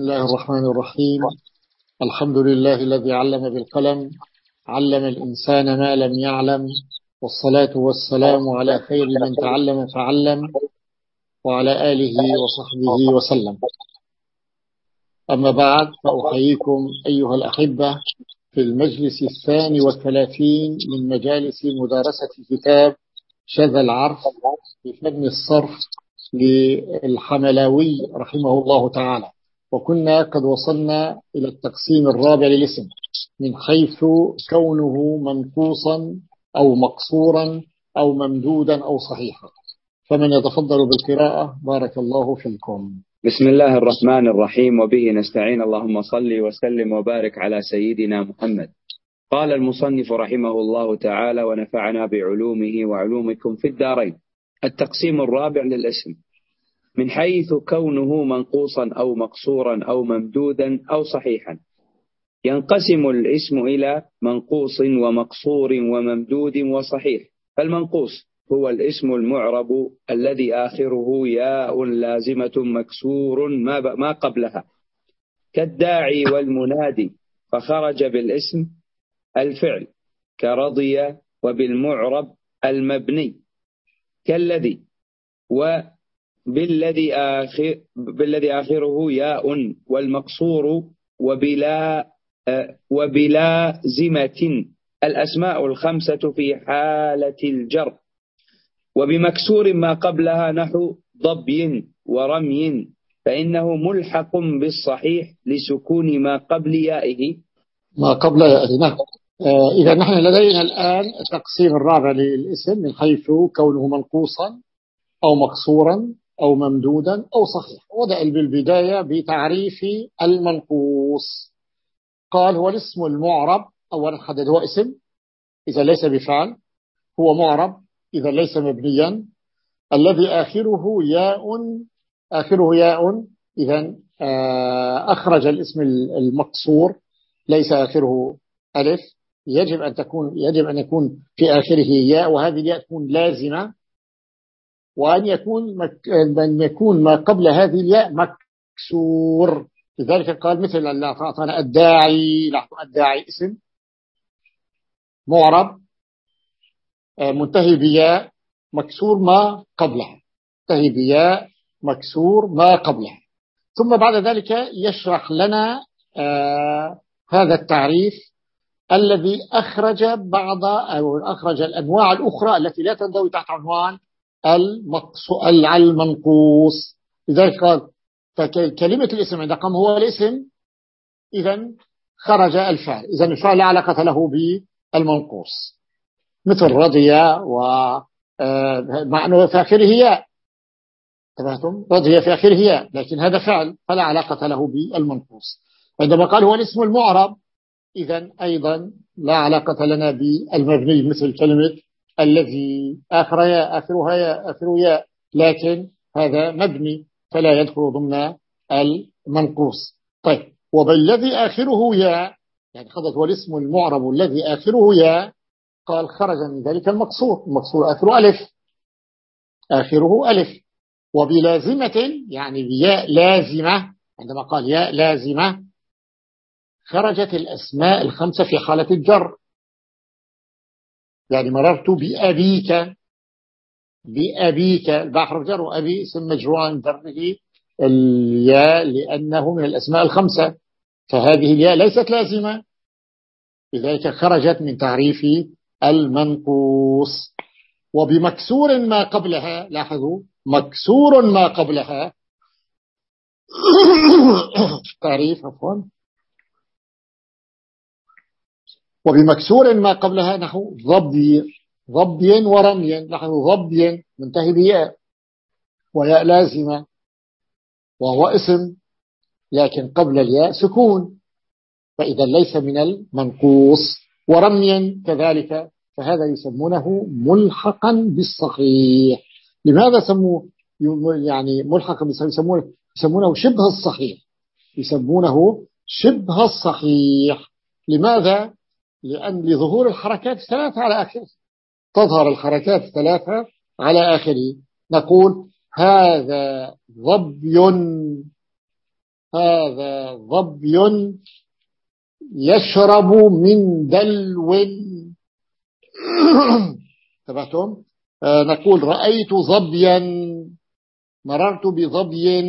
بسم الله الرحمن الرحيم. الحمد لله الذي علم بالقلم علم الإنسان ما لم يعلم والصلاة والسلام على خير من تعلم فعلم وعلى آله وصحبه وسلم. أما بعد فأحييكم أيها الأحبة في المجلس الثاني والثلاثين من مجالس مدارسة كتاب شذا العرف في فن الصرف للحملاوي رحمه الله تعالى. وكنا قد وصلنا إلى التقسيم الرابع للاسم من حيث كونه منقوصا أو مقصورا أو ممدودا أو صحيحا. فمن يتفضل بالقراءة بارك الله فيكم. بسم الله الرحمن الرحيم وبه نستعين. اللهم صل وسلم وبارك على سيدنا محمد. قال المصنف رحمه الله تعالى ونفعنا بعلومه وعلومكم في الدارين. التقسيم الرابع للاسم. من حيث كونه منقوصا أو مقصورا أو ممدودا أو صحيحا. ينقسم الاسم إلى منقوص ومقصور وممدود وصحيح. فالمنقوص هو الاسم المعرب الذي آخره ياء لازمة مكسور ما, ما قبلها. كالداعي والمنادي فخرج بالاسم الفعل كرضي وبالمعرب المبني. كالذي وبالذي آخر بالذي آخره ياء والمقصور وبلا وبلا زمة الأسماء الخمسة في حالة الجر. وبمكسور ما قبلها نحو ضبي ورمي. فإنه ملحق بالصحيح لسكون ما قبل يائه. ما قبل يائه نعم. آه، إذا نحن لدينا الآن التقسيم الرابع للاسم من حيث كونه منقوصا أو مقصورا. أو ممدودا أو صحيح. وضع بالبداية بتعريف المنقوص قال هو الاسم المعرب. أولا حدد هو اسم إذا ليس بفعل. هو معرب إذا ليس مبنيا. الذي آخره ياء آخره ياء. إذا آه، أخرج الاسم المقصور. ليس آخره ألف. يجب أن تكون يجب أن يكون في آخره ياء وهذه الياء تكون لازمة. وأن يكون مك... أن يكون ما قبل هذه الياء مكسور. لذلك قال مثل أعطانا الداعي الداعي اسم معرب آه، منتهي بياء مكسور ما قبلها. منتهي بياء مكسور ما قبلها. ثم بعد ذلك يشرح لنا آه هذا التعريف الذي أخرج بعض أو أخرج الأنواع الأخرى التي لا تنضوي تحت عنوان المنقوص. لذلك قال فكلمة الاسم عند قام هو الاسم. إذا خرج الفعل إذا الفعل لا علاقة له بالمنقوص. مثل رضي و آه، مع أنه في آخره ياء تفهمتم؟ رضي في آخره ياء لكن هذا فعل فلا علاقة له بالمنقوص. عندما قال هو الاسم المعرب إذا أيضا لا علاقة لنا بالمبني مثل كلمة الذي آخر ياء آخرها ياء آخر ياء. لكن هذا مبني فلا يدخل ضمن المنقوص. طيب وبالذي آخره ياء يعني خذت هو الاسم المعرب الذي آخره ياء قال خرج من ذلك المقصور. المقصور آخره ألف. آخره ألف. وبلازمة يعني بياء لازمة عندما قال ياء لازمة خرجت الأسماء الخمسة في حالة الجر. يعني مررت بأبيك بأبيك البحر جر وأبي اسم مجرور عن الياء لأنه من الأسماء الخمسة. فهذه الياء ليست لازمة. لذلك خرجت من تعريف المنقوص. وبمكسور ما قبلها لاحظوا مكسور ما قبلها. تعريف عفوا. وبمكسور ما قبلها نحو ضبي ضبي ورمي نحو ضبي منتهي بياء وياء لازمة. وهو اسم لكن قبل الياء سكون. فإذا ليس من المنقوص. ورميا كذلك فهذا يسمونه ملحقا بالصحيح. لماذا سموه؟ يعني ملحقا بالصحيح يسمونه, يسمونه شبه الصحيح. يسمونه شبه الصحيح. لماذا؟ لأن لظهور الحركات الثلاثة على آخره. تظهر الحركات الثلاثة على آخره. نقول هذا ظبي هذا ظبي يشرب من دلو. انتبهتم آه نقول رأيت ظبيا مررت بظبي.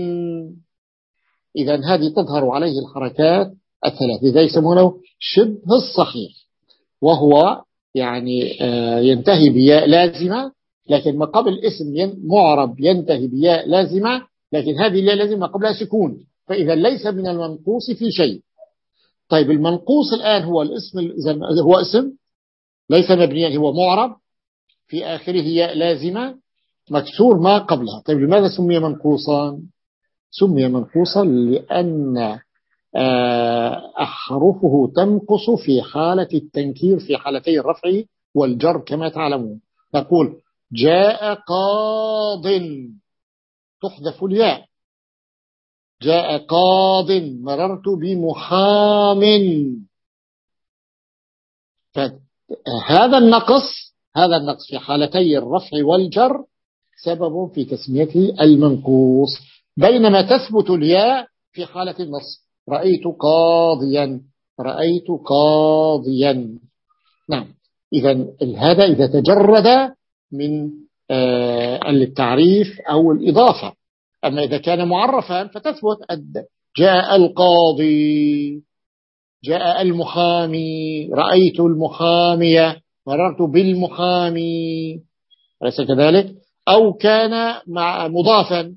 إذا هذه تظهر عليه الحركات الثلاث لذا يسمونه شبه الصحيح. وهو يعني آه ينتهي بياء لازمة لكن ما قبل اسم معرب ينتهي بياء لازمة لكن هذه الياء لازمة قبلها سكون. فإذا ليس من المنقوص في شيء. طيب المنقوص الآن هو الاسم هو اسم ليس مبنيا هو معرب. في آخره ياء لازمة مكسور ما قبلها. طيب لماذا سمي منقوصا؟ سمي منقوصا لأن أحرفه تنقص في حالة التنكير في حالتي الرفع والجر كما تعلمون. نقول جاء قاض تحذف الياء. جاء قاض مررت بمحام. فهذا النقص هذا النقص في حالتي الرفع والجر سبب في تسميته المنقوص. بينما تثبت الياء في حالة النصب. رأيت قاضيا. رأيت قاضيا. نعم. إذا هذا إذا تجرد من آه، التعريف أو الإضافة. أما إذا كان معرفا فتثبت جاء القاضي جاء المحامي رأيت المحامية مررت بالمحامي أليس كذلك؟ أو كان مع مضافا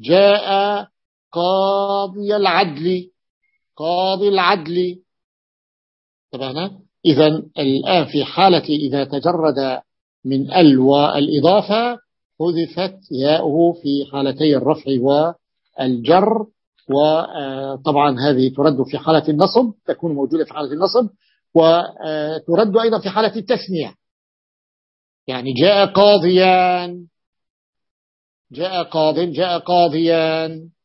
جاء قاضي العدل. قاضي العدل. تبعنا إذا الآن في حالة إذا تجرد من ال والإضافة حذفت ياؤه في حالتي الرفع والجر وطبعا هذه ترد في حالة النصب تكون موجودة في حالة النصب وترد أيضا في حالة التثنية يعني جاء قاضيان جاء قاض جاء قاضيان آه،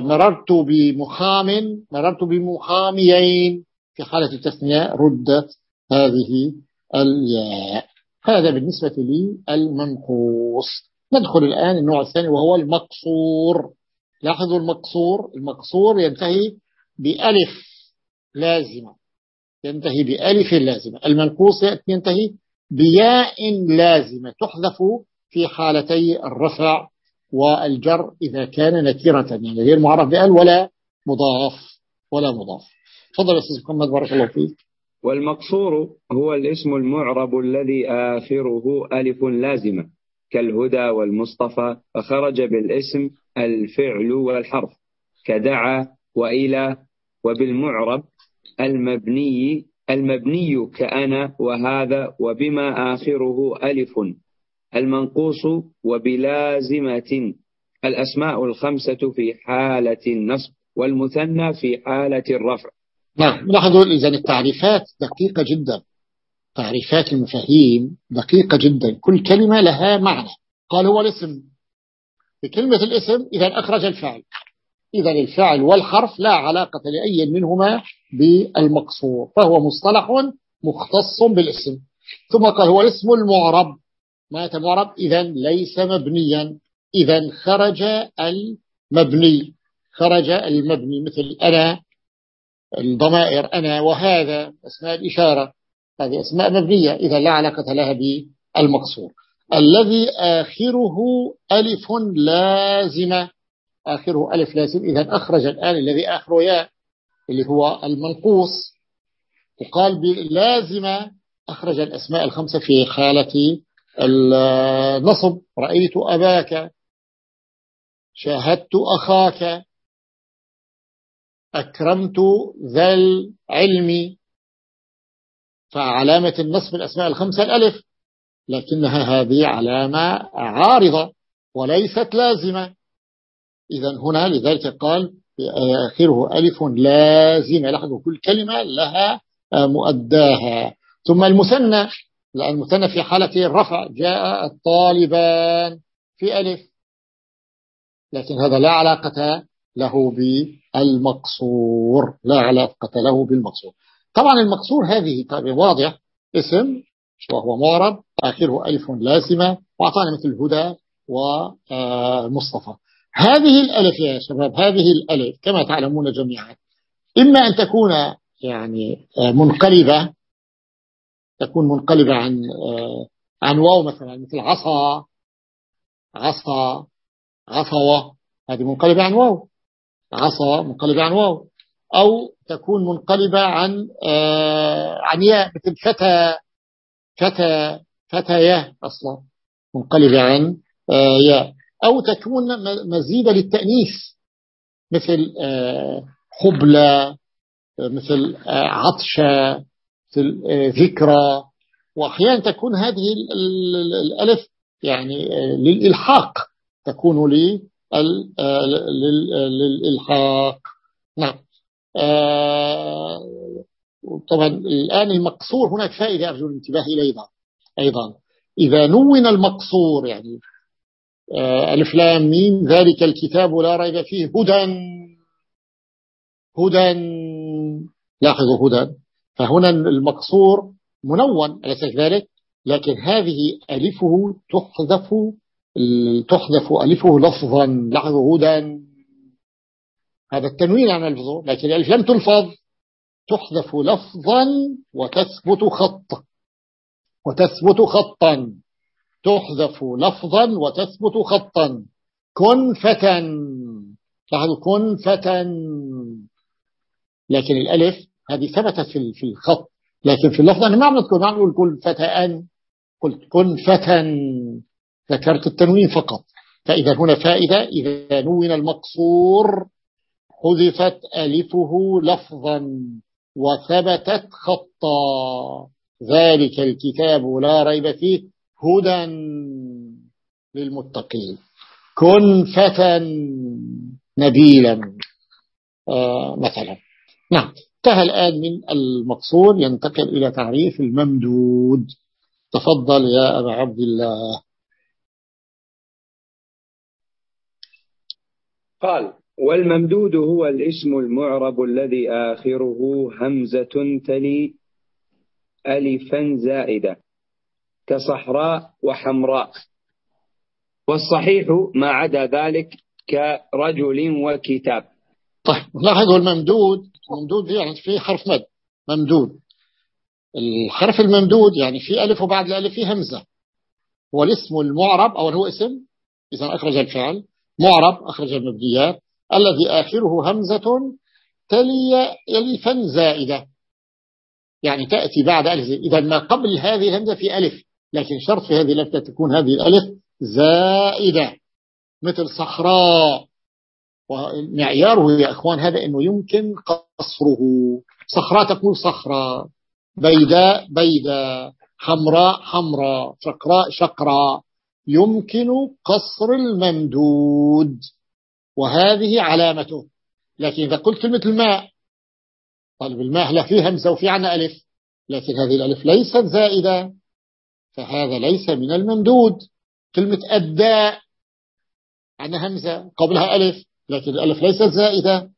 مررت بمحام مررت بمحاميين في حالة التثنية ردت هذه الياء. هذا بالنسبة لي المنقوص. ندخل الآن النوع الثاني وهو المقصور. لاحظوا المقصور؟ المقصور ينتهي بألف لازمة. ينتهي بألف لازمة. المنقوص ينتهي بياء لازمة تحذف في حالتي الرفع والجر إذا كان نكرة يعني غير معرف بأل ولا مضاف ولا مضاف. تفضل يا أستاذ محمد بارك الله فيك. والمقصور هو الاسم المعرب الذي آخره ألف لازمة كالهدى والمصطفى فخرج بالاسم الفعل والحرف كدعا وإلى وبالمعرب المبني المبني كأنا وهذا وبما آخره ألف. المنقوص وبلازمة الأسماء الخمسة في حالة النصب والمثنى في حالة الرفع. نعم لاحظوا إذا التعريفات دقيقة جدا. تعريفات المفاهيم دقيقة جدا. كل كلمة لها معنى. قال هو الاسم. بكلمة الاسم إذا أخرج الفعل إذا الفعل والحرف لا علاقة لأي منهما بالمقصور. فهو مصطلح مختص بالاسم. ثم قال هو الاسم المعرب. ما معرب إذا ليس مبنيا. إذا خرج المبني. خرج المبني مثل أنا الضمائر أنا وهذا أسماء الإشارة. هذه أسماء مبنية. إذا لا علاقة لها بالمقصور. الذي آخره ألف لازمة. آخره ألف لازم. إذا أخرج الآن الذي آخره ياء اللي هو المنقوص. وقال بلازمة أخرج الأسماء الخمسة في حالة النصب رأيت أباك شاهدت أخاك أكرمت ذا العلم. فعلامة النصب الأسماء الخمسة الألف لكنها هذه علامة عارضة وليست لازمة. إذا هنا لذلك قال آخره ألف لازمة لاحظوا كل كلمة لها مؤداها. ثم المثنى لأن المثنى في حالة الرفع جاء الطالبان في ألف. لكن هذا لا علاقة له بالمقصور. لا علاقة له بالمقصور. طبعا المقصور هذه طيب واضح. اسم وهو معرب. آخره ألف لازمة. وأعطانا مثل هدى ومصطفى. هذه الألف يا شباب هذه الألف كما تعلمون جميعا. إما أن تكون يعني منقلبة تكون منقلبة عن آه، عن واو مثلا مثل عصا عصا عصوة هذه منقلبة عن واو. عصا منقلبة عن واو. أو تكون منقلبة عن آه، عن ياء مثل فتى فتى فتياه أصلا. منقلبة عن ياء. أو تكون مزيدة للتأنيث مثل حبلى مثل عطشة. ذكرى وأحيانا تكون هذه الألف يعني للإلحاق تكون للإلحاق. نعم. طبعا الآن المقصور هناك فائدة أرجو الانتباه إليها أيضا. إذا نون المقصور يعني ألف لام ميم ذلك الكتاب لا ريب فيه هدى. هدى. لاحظوا هدى. فهنا المقصور منون أليس كذلك؟ لكن هذه ألفه تحذف تحذف ألفه لفظا لاحظوا هدى. هذا التنوين عن الفظ لكن الألف لم تلفظ. تحذف لفظا وتثبت خط وتثبت خطا. تحذف لفظا وتثبت خطا. كن فتى كن فتى لكن الألف هذه ثبتت في في الخط. لكن في اللفظ أنا ما عم نذكر ما عم نقول كن فتى قلت كن فتى ذكرت التنوين فقط. فإذا هنا فائدة إذا نون المقصور حذفت ألفه لفظا وثبتت خطا. ذلك الكتاب لا ريب فيه هدى للمتقين. كن فتى نبيلا. آه مثلا. نعم. انتهى الآن من المقصور ينتقل إلى تعريف الممدود. تفضل يا أبا عبد الله. قال والممدود هو الاسم المعرب الذي آخره همزة تلي ألفا زائدة كصحراء وحمراء. والصحيح ما عدا ذلك كرجل وكتاب. طيب لاحظوا الممدود الممدود يعني في حرف مد ممدود. الحرف الممدود يعني في ألف وبعد الألف في همزة. هو الاسم المعرب أو هو اسم إذا أخرج الفعل معرب أخرج المبديات الذي آخره همزة تلي ألفا زائدة. يعني تأتي بعد ألف إذا ما قبل هذه الهمزة في ألف لكن شرط في هذه الألف تكون هذه الألف زائدة. مثل صخراء. ومعياره يا أخوان هذا أنه يمكن قصره صخراء تقول صخرة. بيداء بيداء. حمراء حمراء شقراء شقراء. يمكن قصر الممدود. وهذه علامته. لكن إذا قلت كلمة الماء طالب الماء لا فيه همزة وفي عنا ألف. لكن هذه الألف ليست زائدة. فهذا ليس من الممدود. كلمة الداء عنا همزة قبلها ألف. لكن الألف ليست زائدة.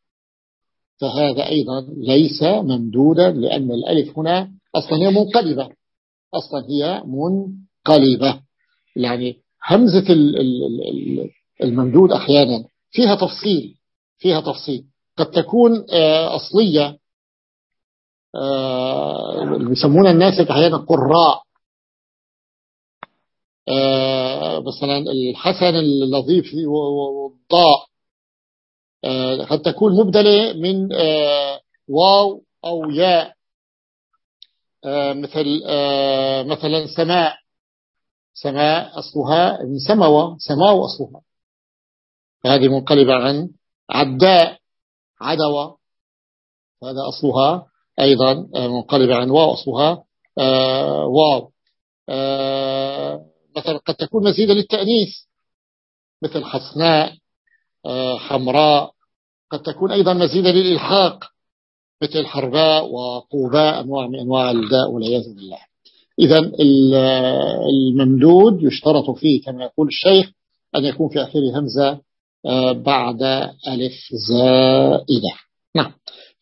فهذا أيضا ليس ممدودا لأن الألف هنا أصلا هي منقلبة. أصلا هي منقلبة. يعني همزة الممدود أحيانا فيها تفصيل فيها تفصيل. قد تكون آه، أصلية آه، يسمون الناس أحيانا قراء. آه، مثلا الحسن اللطيف والضاء. قد تكون مبدلة من واو أو ياء. مثل مثلا سماء. سماء أصلها من سموة سماو أصلها. هذه منقلبة عن عداء عدوة هذا أصلها. أيضا منقلبة عن واو أصلها. آه، واو. آه، مثلا قد تكون مزيدة للتأنيث. مثل حسناء آه، حمراء. قد تكون أيضا مزيدة للإلحاق مثل حرباء وقوباء أنواع من أنواع الداء والعياذ بالله. إذا الممدود يشترط فيه كما يقول الشيخ أن يكون في آخره همزة آه، بعد ألف زائدة. نعم.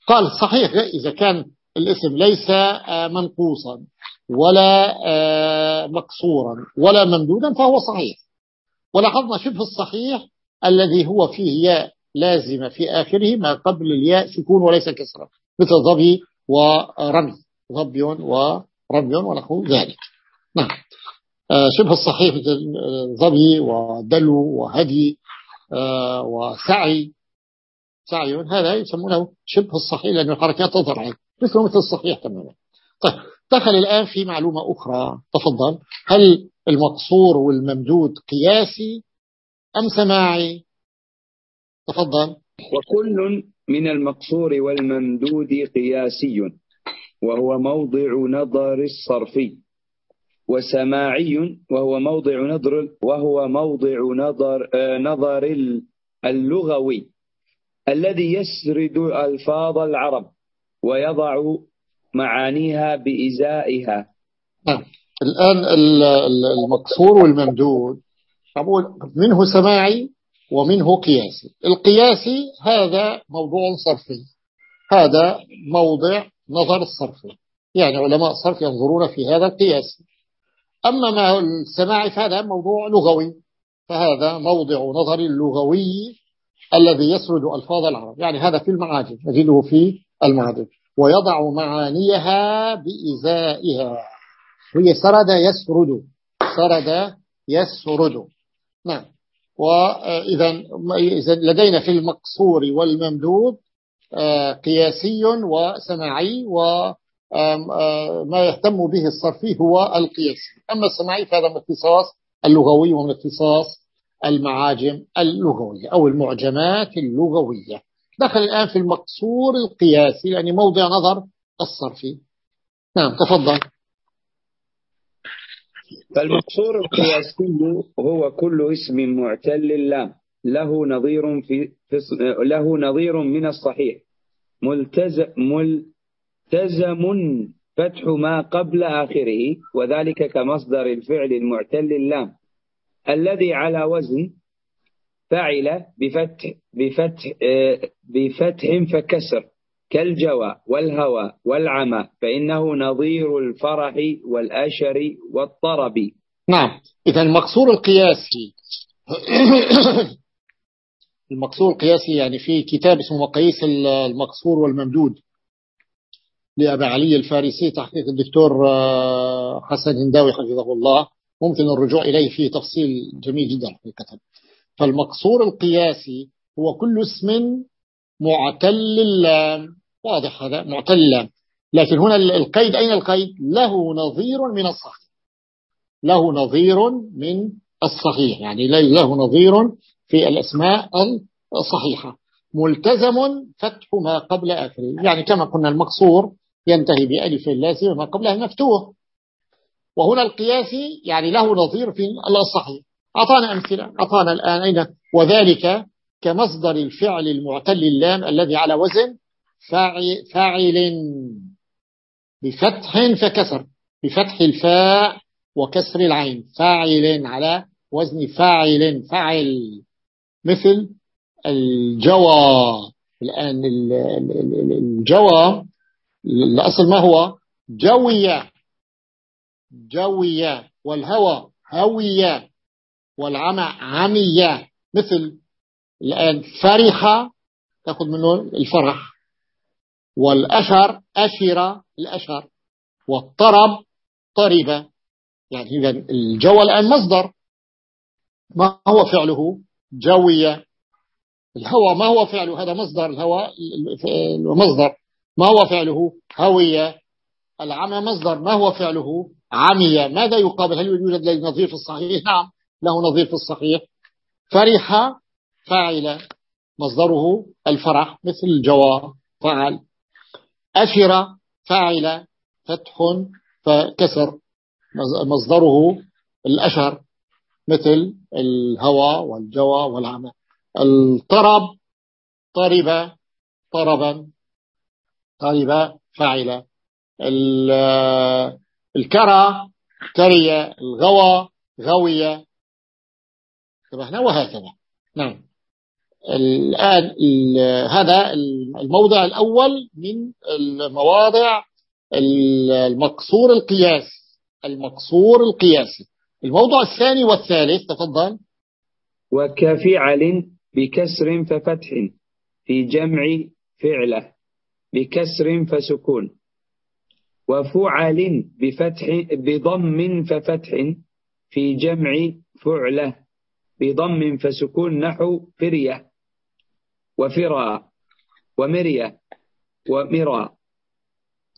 قال صحيح إذا كان الاسم ليس آه، منقوصا ولا آه، مقصورا ولا ممدودا فهو صحيح. ولاحظنا شبه الصحيح الذي هو فيه ياء لازمة في آخره ما قبل الياء سكون وليس كسرة مثل ظبي ورمي ظبي ورمي ونحو ذلك. نعم. آه، شبه الصحيح مثل ظبي ودلو وهدي آه، وسعي. سعي هذا يسمونه شبه الصحيح لأن الحركات تظهر عليه. مثل مثل الصحيح تماما. طيب دخل الآن في معلومة أخرى. تفضل. هل المقصور والممدود قياسي أم سماعي؟ تفضل. وكل من المقصور والممدود قياسي وهو موضع نظر الصرفي وسماعي وهو موضع نظر وهو موضع نظر آه، نظر اللغوي الذي يسرد ألفاظ العرب ويضع معانيها بإزائها. نعم. الآن المقصور والممدود منه سماعي ومنه قياسي. القياسي هذا موضوع صرفي. هذا موضع نظر الصرفي يعني علماء الصرف ينظرون في هذا القياس. أما ما السماعي فهذا موضوع لغوي. فهذا موضع نظر اللغوي الذي يسرد ألفاظ العرب. يعني هذا في المعاجم نجده في المعاجم ويضع معانيها بإزائها. هي سرد يسرد. سرد يسرد. نعم. وإذا لدينا في المقصور والممدود آه، قياسي وسماعي وما آه، يهتم به الصرفي هو القياسي. أما السماعي فهذا من اختصاص اللغوي ومن اختصاص المعاجم اللغوية أو المعجمات اللغوية. دخل الآن في المقصور القياسي يعني موضع نظر الصرفي. نعم تفضل. فالمقصور القياسي هو كل اسم معتل اللام له نظير في, في له نظير من الصحيح. ملتزم ملتزم فتح ما قبل آخره وذلك كمصدر الفعل المعتل اللام الذي على وزن فعل بفتح بفتح بفتح فكسر. كالجوى والهوى والعمى فإنه نظير الفرح والأشر والطرب. نعم. إذا المقصور القياسي المقصور القياسي يعني في كتاب اسمه مقاييس المقصور والممدود لأبا علي الفارسي تحقيق الدكتور آه، حسن هنداوي حفظه الله. ممكن الرجوع إليه فيه تفصيل جميل جدا في الكتاب فالمقصور القياسي هو كل اسم معتل اللام واضح هذا معتل اللام لكن هنا القيد أين القيد؟ له نظير من الصحيح له نظير من الصحيح يعني له نظير في الأسماء الصحيحة. ملتزم فتح ما قبل آخره. يعني كما قلنا المقصور ينتهي بألف اللازم ما قبلها المفتوح وهنا القياسي يعني له نظير في الصحيح. أعطانا أمثلة. أعطانا الآن أين؟ وذلك كمصدر الفعل المعتل اللام الذي على وزن فاعل بفتح فكسر بفتح الفاء وكسر العين. فاعل على وزن فاعل فاعل مثل الجوى. الآن الجوى الأصل ما هو؟ جوية. جوية. والهوى هوية. والعمى عمية. مثل الآن فرحة تأخذ منه الفرح. والأشر أشر الأشر والطرب طرب. يعني إذا الجو الآن مصدر. ما هو فعله؟ جوية. الهوى ما هو فعله؟ هذا مصدر الهوى مصدر. ما هو فعله؟ هوية. العمى مصدر. ما هو فعله؟ عمية. ماذا يقابل؟ هل يوجد له نظير في الصحيح؟ نعم له نظير في الصحيح. فرح فاعل. مصدره الفرح مثل الجوار فعل أشر فاعل فتح فكسر. مصدره الأشر مثل الهوى والجوى والعمى. الطرب طرب طربا طرب فاعل. الكرى كري الغوى غوية انتبهنا وهكذا. نعم. الآن هذا الموضع الأول من المواضع المقصور القياس المقصور القياسي. الموضع الثاني والثالث تفضل. وكفعل بكسر ففتح في جمع فعله بكسر فسكون. وفعل بفتح بضم ففتح في جمع فعله بضم فسكون نحو فرية. وفرا ومرية ومرا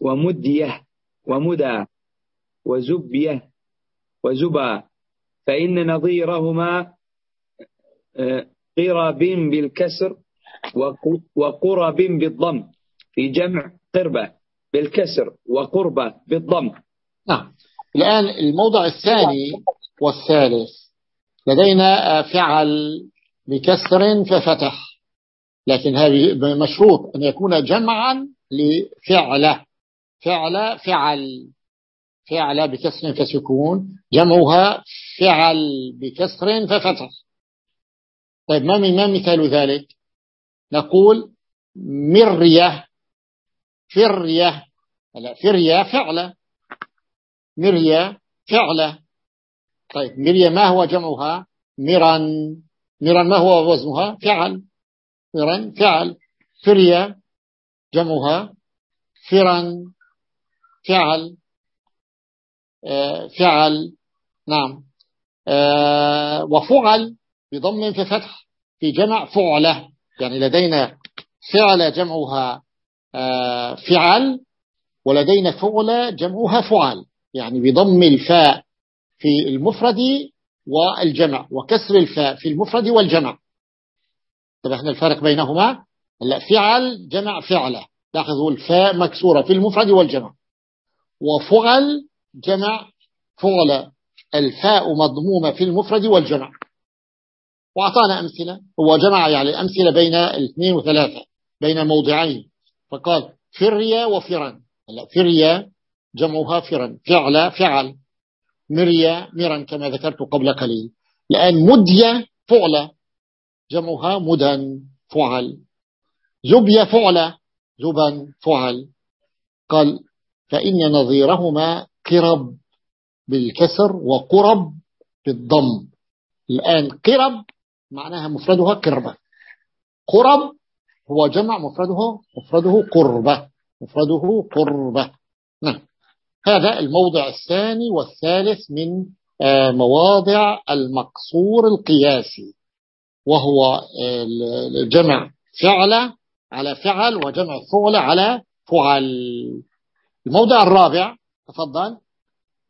ومدية ومدى وزبية وزبا فإن نظيرهما آه، قرب بالكسر وقرب بالضم في جمع قربة بالكسر وقربة بالضم. نعم. الآن الموضع الثاني والثالث. لدينا فعل بكسر ففتح. لكن هذه مشروط أن يكون جمعا لفعله فعل فعل فعل بكسر فسكون جمعها فعل بكسر ففتح. طيب ما ما مثال ذلك؟ نقول مرية فرية لا فرية فعلة مرية فعلة طيب مرية ما هو جمعها؟ مرا مرا ما هو وزنها؟ فعل. مرا فعل. فرية جمعها. فرا فعل. آه، فعل. نعم. آه، وفعل بضم في فتح في جمع فعلة. يعني لدينا فعل جمعها آه، فعل ولدينا فعل جمعها فعل. يعني بضم الفاء في المفرد والجمع وكسر الفاء في المفرد والجمع. طب إحنا الفرق بينهما؟ لا فعل جمع فعلة. لاحظوا الفاء مكسورة في المفرد والجمع. وفعل جمع فعل. الفاء مضمومة في المفرد والجمع. وأعطانا أمثلة. هو جمع يعني أمثلة بين الاثنين وثلاثة بين موضعين. فقال فريا وفرا فريا جمعها فرا فعل فعل. مريا مرا كما ذكرت قبل قليل. لأن مدية فعل. جمعها مدن فعل. زبية فعل زبا فعل. قال فإن نظيرهما قرب بالكسر وقرب بالضم. الآن قرب معناها مفردها قربة قرب هو جمع مفرده مفرده قربة. مفرده قربة. نعم. هذا الموضع الثاني والثالث من آه، مواضع المقصور القياسي. وهو الجمع فعل على فعل وجمع فعل على فعل. الموضع الرابع تفضل.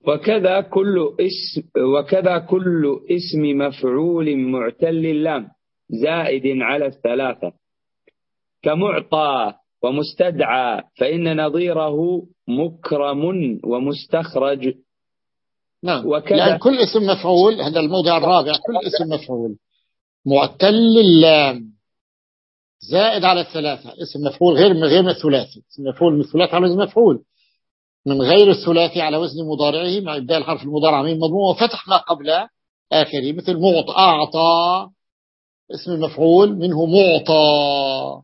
وكذا كل اسم وكذا كل اسم مفعول معتل اللام زائد على الثلاثة. كمعطى ومستدعى فإن نظيره مكرم ومستخرج. نعم. وكذا يعني كل اسم مفعول هذا الموضع الرابع كل اسم مفعول. معتل اللام. زائد على الثلاثة. اسم مفعول غير من غير الثلاثي. اسم مفعول من الثلاثي على وزن مفعول. من غير الثلاثي على وزن مضارعه مع إبداء الحرف المضارع من مضمون وفتح ما قبل آخره مثل معط أعطى. اسم مفعول منه معطى.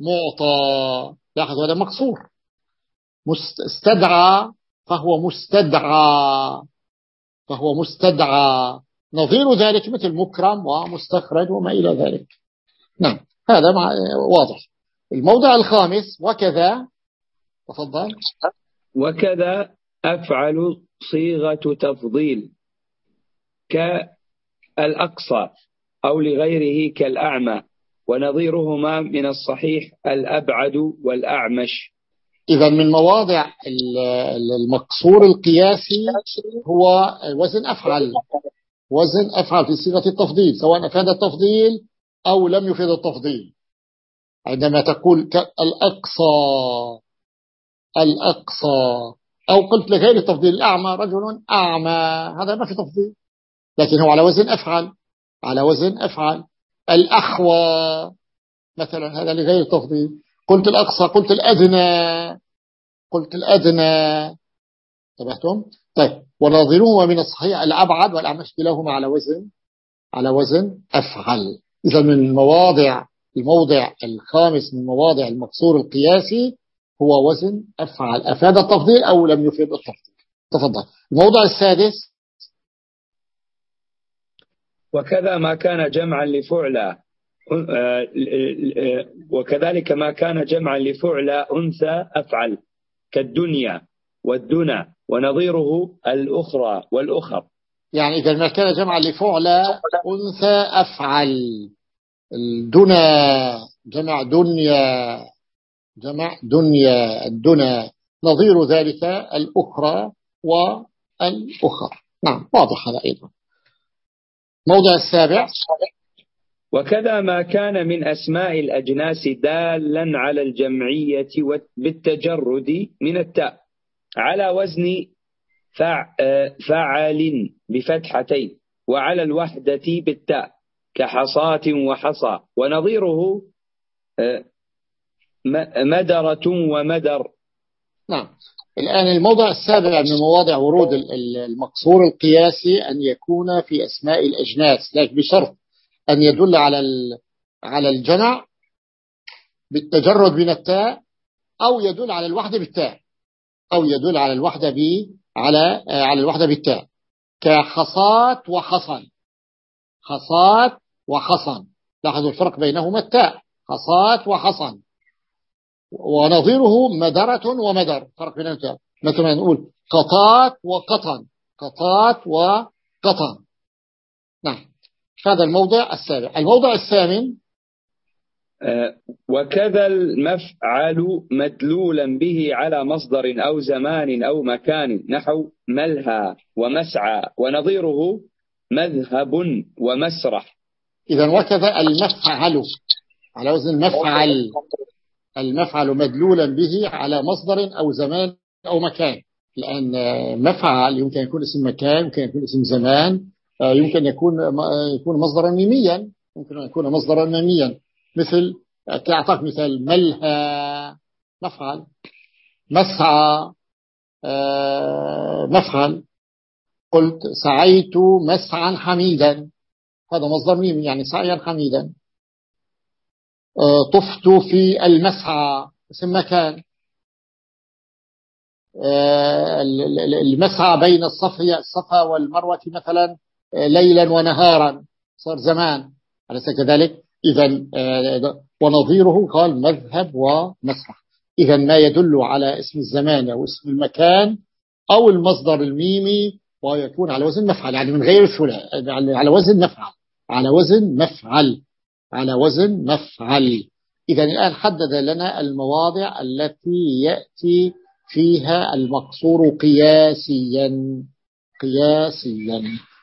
معطى. لاحظ هذا مقصور. استدعى فهو مستدعى. فهو مستدعى. نظير ذلك مثل مكرم ومستخرج وما إلى ذلك. نعم هذا واضح. الموضع الخامس وكذا. تفضل. وكذا أفعل صيغة تفضيل كالأقصى أو لغيره كالأعمى ونظيرهما من الصحيح الأبعد والأعمش. إذا من مواضع المقصور القياسي هو وزن أفعل. وزن أفعل في صيغة التفضيل سواء أفاد التفضيل أو لم يفيد التفضيل. عندما تقول الأقصى الأقصى أو قلت لغير التفضيل الأعمى؟ رجل أعمى. هذا ما في تفضيل. لكن هو على وزن أفعل. على وزن أفعل. الأخوى. مثلا هذا لغير التفضيل. قلت الأقصى قلت الأدنى. قلت الأدنى. انتبهتم؟ طيب. وناظروهما من الصحيح الأبعد والأعمش كلاهما على وزن على وزن أفعل. إذا من المواضع الموضع الخامس من مواضع المقصور القياسي هو وزن أفعل. أفاد التفضيل أو لم يفيد التفضيل؟ تفضل. الموضع السادس. وكذا ما كان جمعا لفعلى وكذلك ما كان جمعا لفعلى أنثى أفعل كالدنيا. والدنا ونظيره الأخرى والأخر. يعني إذا ما كان جمعا لفعلى أنثى أفعل. الدنا جمع دنيا جمع دنيا الدنا نظير ذلك الأخرى والأخر. نعم واضح هذا أيضا. موضع السابع. وكذا ما كان من أسماء الأجناس دالا على الجمعية بالتجرد من التاء. على وزن فعل بفتحتين وعلى الوحدة بالتاء كحصاة وحصى ونظيره آه، مدرة ومدر. نعم. الآن الموضع السابع من مواضع ورود المقصور القياسي أن يكون في أسماء الأجناس لكن بشرط أن يدل على على الجمع بالتجرد من التاء أو يدل على الوحدة بالتاء. أو يدل على الوحدة ب على على الوحدة بالتاء. كحصات وحصن حصات وحصن لاحظوا الفرق بينهما التاء. حصات وحصن ونظيره مدرة ومدر. فرق بين التاء. مثلا نقول قطات وقطن. قطات وقطن. نعم. هذا الموضع السابع. الموضع الثامن وكذا المفعل مدلولا به على مصدر أو زمان أو مكان نحو ملهى ومسعى ونظيره مذهب ومسرح. إذا وكذا المفعل على وزن المفعل المفعل مدلولا به على مصدر أو زمان أو مكان. لأن مفعل يمكن يكون اسم مكان يمكن يكون اسم زمان آه، يمكن يكون يكون مصدرا ميميا يمكن أن يكون مصدرا ميميا. مثل أعطاك مثال ملهى مفعل. مسعى آه، مفعل. قلت سعيت مسعا حميدا. هذا مصدر ميم يعني سعيا حميدا. آه، طفت في المسعى اسم مكان. المسعى بين الصفا الصفا والمروة مثلا ليلا ونهارا. صار زمان. أليس كذلك؟ إذا آه، ونظيره قال مذهب ومسرح إذا ما يدل على اسم الزمان أو اسم المكان أو المصدر الميمي ويكون على وزن مفعل يعني من غير ثلاث على وزن مفعل على وزن مفعل على وزن مفعل. إذا الآن حدد لنا المواضع التي يأتي فيها المقصور قياسيا قياسيا.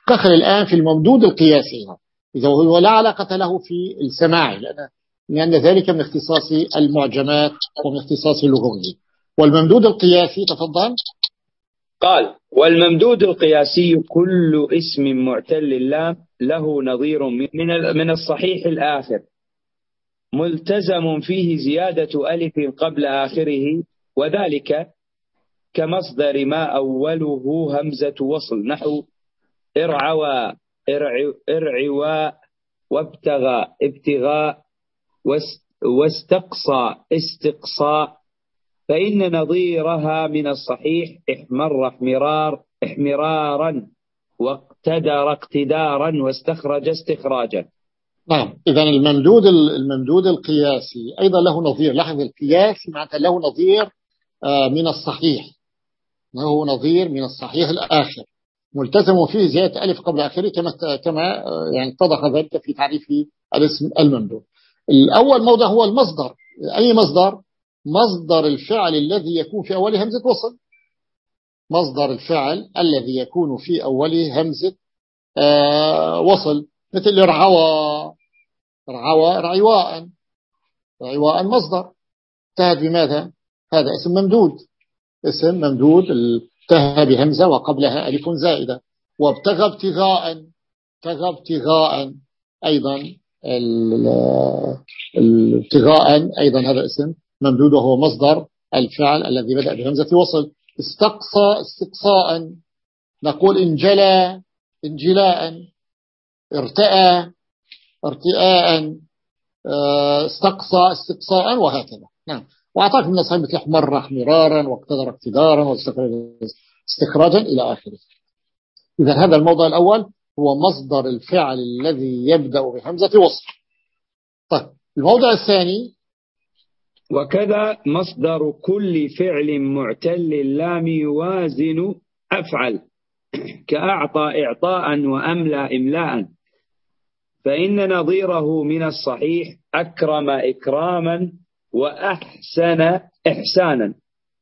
دخل الآن في الممدود القياسي. إذا هو لا علاقة له في السماع لأن, ذلك من اختصاص المعجمات ومن اختصاص اللغوي والممدود القياسي تفضل. قال والممدود القياسي كل اسم معتل اللام له نظير من من الصحيح الآخر. ملتزم فيه زيادة ألف قبل آخره وذلك كمصدر ما أوله همزة وصل نحو ارعوى ارعواء وابتغى ابتغاء واستقصى استقصاء فإن نظيرها من الصحيح احمر احمرار احمرارا واقتدر اقتدارا واستخرج استخراجا. نعم. إذا الممدود الممدود القياسي أيضا له نظير. لاحظ القياس معناته له نظير آه، من الصحيح. له نظير من الصحيح الآخر. ملتزم فيه زيادة ألف قبل آخره كما كما آه، يعني اتضح ذلك في تعريف الاسم الممدود الأول موضع هو المصدر. أي مصدر؟ مصدر الفعل الذي يكون في أوله همزة وصل. مصدر الفعل الذي يكون في أوله همزة آه وصل. مثل رعوى. رعوى رعواء. رعواء مصدر. انتهت بماذا؟ هذا اسم ممدود. اسم ممدود انتهى بهمزة وقبلها ألف زائدة. وابتغى ابتغاء ابتغى ابتغاء أيضا الابتغاء أيضا هذا اسم ممدود وهو مصدر الفعل الذي بدأ بهمزة وصل. استقصى استقصاء نقول انجلى انجلاء ارتأى ارتئاء آه، استقصى استقصاء وهكذا. نعم. وأعطاك من الصحيح مثل احمر احمرارا واقتدر اقتدارا واستخراجا إلى آخره. إذا هذا الموضع الأول هو مصدر الفعل الذي يبدأ بهمزة وصف. طيب الموضع الثاني. وكذا مصدر كل فعل معتل اللام يوازن أفعل كأعطى إعطاء وأملى إملاء. فإن نظيره من الصحيح أكرم إكراما وأحسن إحسانا.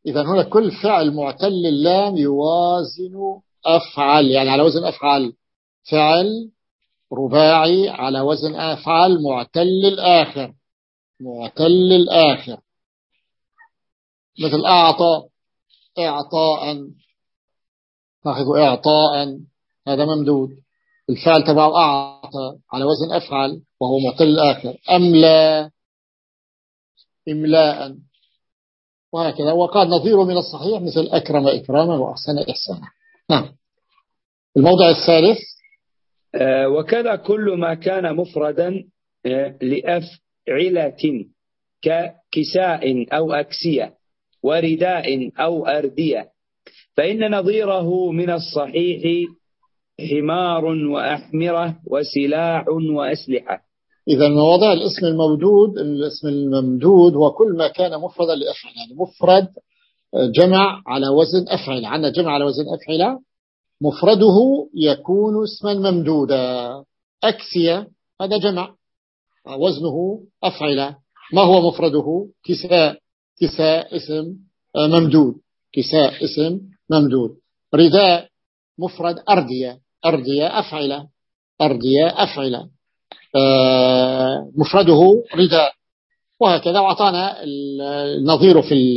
إذا هنا كل فعل معتل اللام يوازن أفعل يعني على وزن أفعل. فعل رباعي على وزن أفعل معتل الآخر. معتل الآخر. مثل أعطى إعطاء. ناخذ إعطاء هذا ممدود. الفعل تبعه أعطى على وزن أفعل وهو معتل الآخر. أملا إملاء. وهكذا. وقال نظير من الصحيح مثل أكرم إكراما وأحسن إحسانا. نعم. الموضع الثالث. آه، وكذا كل ما كان مفردا آه، لأفعلة ككساء أو أكسية ورداء أو أردية. فإن نظيره من الصحيح حمار وأحمرة وسلاح وأسلحة. إذا مواضع الاسم الموجود الاسم الممدود هو كل ما كان مفردا لأفعل يعني مفرد جمع على وزن أفعل. عندنا جمع على وزن أفعل مفرده يكون اسما ممدودا. أكسية هذا جمع. وزنه أفعل. ما هو مفرده؟ كساء. كساء اسم ممدود. كساء اسم ممدود. رداء مفرد أردية. أردية أفعل. أردية أفعل. آه، مفرده رداء. وهكذا وأعطانا النظير في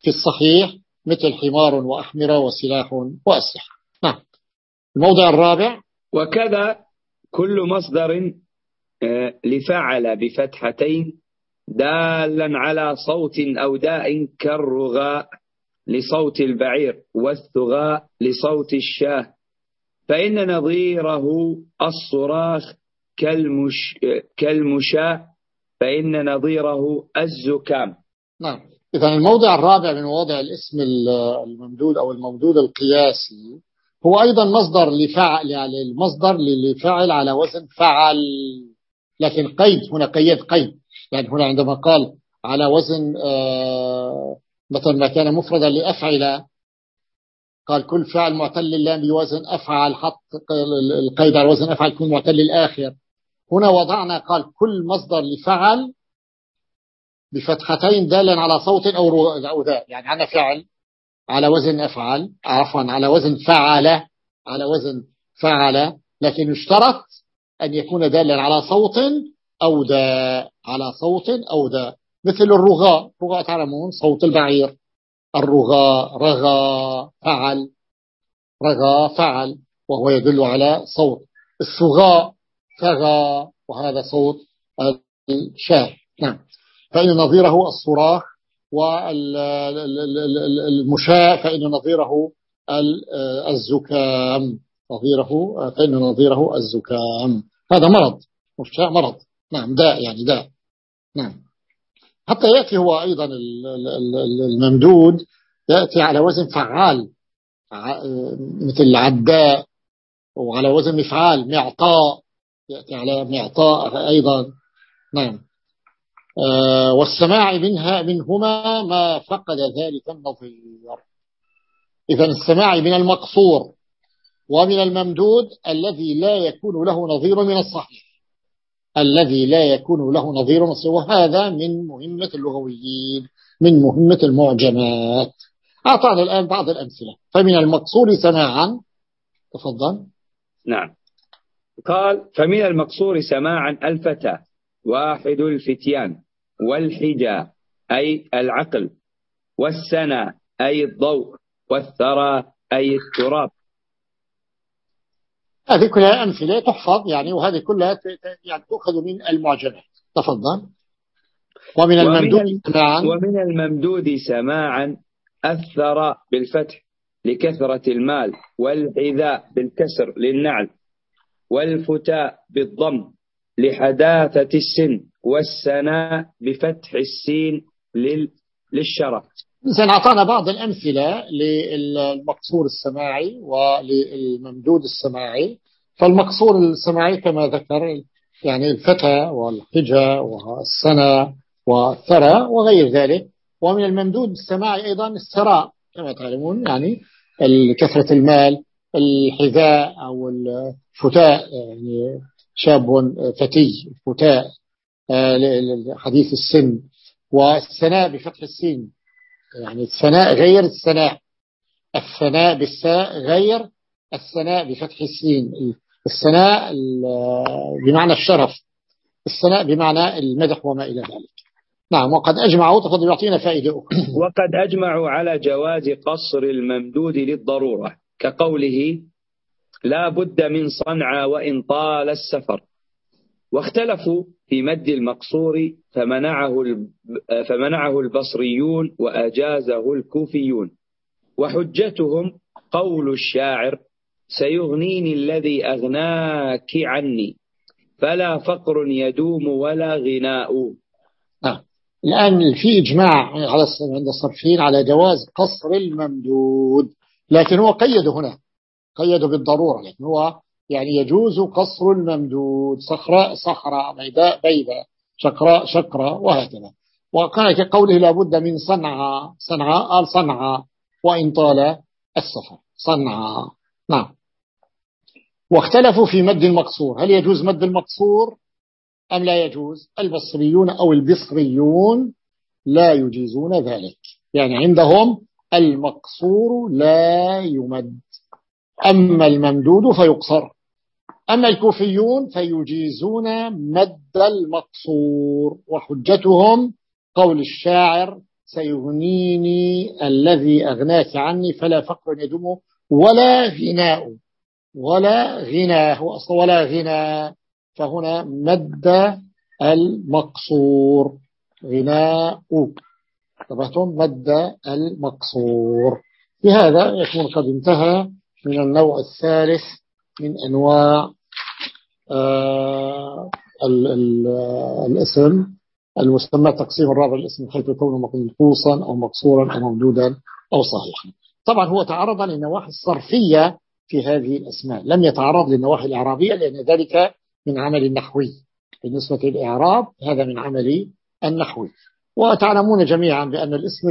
في الصحيح مثل حمار وأحمرة وسلاح وأسلحة. نعم. الموضع الرابع. وكذا كل مصدر آه، لفعل بفتحتين دالا على صوت أو داء كالرغاء لصوت البعير والثغاء لصوت الشاه. فإن نظيره الصراخ كالمش كالمشاء فإن نظيره الزكام. نعم. إذا الموضع الرابع من مواضع الاسم الممدود أو الممدود القياسي هو أيضا مصدر لفعل يعني المصدر لفعل على وزن فعل. لكن قيد هنا قيد قيد. يعني هنا عندما قال على وزن آه، مثلا ما كان مفردا لأفعل قال كل فعل معتل اللام بوزن أفعل حط القيد على وزن أفعل يكون معتل الآخر هنا وضعنا قال كل مصدر لفعل بفتحتين دالا على صوت أو ذا يعني عنا فعل على وزن أفعل عفوا على وزن فعل على وزن فعل لكن اشترط أن يكون دالا على صوت أو داء على صوت أو داء مثل الرغاء رغاء تعلمون صوت البعير. الرغاء رغى فعل رغى فعل وهو يدل على صوت. الصغاء ثغى وهذا صوت الشاه نعم. فإن نظيره الصراخ والمشاء فإن نظيره الزكام. نظيره فإن نظيره الزكام. هذا مرض. مشاء مرض. نعم داء يعني داء. نعم. حتى يأتي هو أيضا الممدود يأتي على وزن فعال. مثل عداء وعلى وزن مفعال معطاء. يأتي على معطاء أيضا نعم. آه، والسماع منها منهما ما فقد ذلك النظير. إذا السماع من المقصور ومن الممدود الذي لا يكون له نظير من الصحيح. الذي لا يكون له نظير من الصحيح. وهذا من مهمة اللغويين من مهمة المعجمات. أعطانا الآن بعض الأمثلة. فمن المقصور سماعا. تفضل. نعم. قال فمن المقصور سماعا الفتى واحد الفتيان والحجى أي العقل والسنى أي الضوء والثرى أي التراب. هذه كلها أمثلة تحفظ يعني وهذه كلها يعني تؤخذ من المعجمات. تفضل. ومن الممدود سماعا. ومن الممدود سماعا الثراء بالفتح لكثرة المال والحذاء بالكسر للنعل. والفتاء بالضم لحداثة السن والسناء بفتح السين للشرف. إذن أعطانا بعض الأمثلة للمقصور السماعي وللممدود السماعي. فالمقصور السماعي كما ذكر يعني الفتى والحجة والسنة والثرى وغير ذلك. ومن الممدود السماعي أيضا الثراء كما تعلمون يعني كثرة المال الحذاء أو الفتاء يعني شاب فتي فتاء آه، حديث السن. والثناء بفتح السين يعني الثناء غير الثناء. الثناء بالساء غير الثناء بفتح السين. الثناء بمعنى الشرف. الثناء بمعنى المدح وما إلى ذلك. نعم وقد أجمعوا تفضل يعطينا فائدة أخرى. وقد أجمعوا على جواز قصر الممدود للضرورة كقوله لا بد من صنعى وإن طال السفر. واختلفوا في مد المقصور فمنعه فمنعه البصريون وأجازه الكوفيون. وحجتهم قول الشاعر سيغنيني الذي أغناك عني فلا فقر يدوم ولا غناء. نعم الآن في إجماع على عند على جواز قصر الممدود لكن هو قيد هنا. قيد بالضرورة لكن هو يعني يجوز قصر الممدود صخراء صخرة بيداء بيداء شقراء شقراء وهكذا. وقال كقوله لابد من صنعاء صنعاء قال صنعاء وإن طال السفر صنعاء نعم. واختلفوا في مد المقصور. هل يجوز مد المقصور؟ أم لا يجوز؟ البصريون أو البصريون لا يجيزون ذلك. يعني عندهم المقصور لا يمد. أما الممدود فيقصر. أما الكوفيون فيجيزون مد المقصور وحجتهم قول الشاعر سيغنيني الذي أغناك عني فلا فقر يدوم ولا غناء ولا غناء ولا غناء فهنا مد المقصور غناء. انتبهتم مد المقصور. بهذا يكون قد انتهى من النوع الثالث من أنواع آه الاسم المسمى تقسيم الرابع الاسم حيث يكون منقوصا أو مقصورا أو ممدودا أو صحيحا طبعا هو تعرض للنواحي الصرفية في هذه الأسماء. لم يتعرض للنواحي الإعرابية لأن ذلك من عمل النحوي بالنسبة للإعراب هذا من عمل النحوي. وتعلمون جميعا بأن الاسم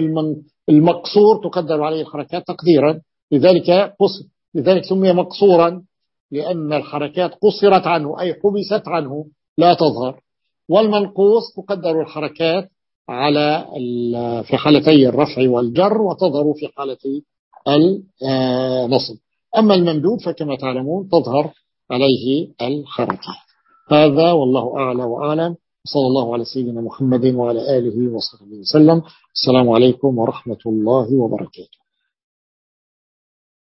المقصور تقدر عليه الحركات تقديرا. لذلك قصر لذلك سمي مقصورا لأن الحركات قصرت عنه أي حبست عنه لا تظهر. والمنقوص تقدر الحركات على في حالتي الرفع والجر وتظهر في حالتي النصب أما الممدود فكما تعلمون تظهر عليه الحركة. هذا والله أعلى وأعلم. صلى الله على سيدنا محمد وعلى آله وصحبه وسلم. السلام عليكم ورحمة الله وبركاته.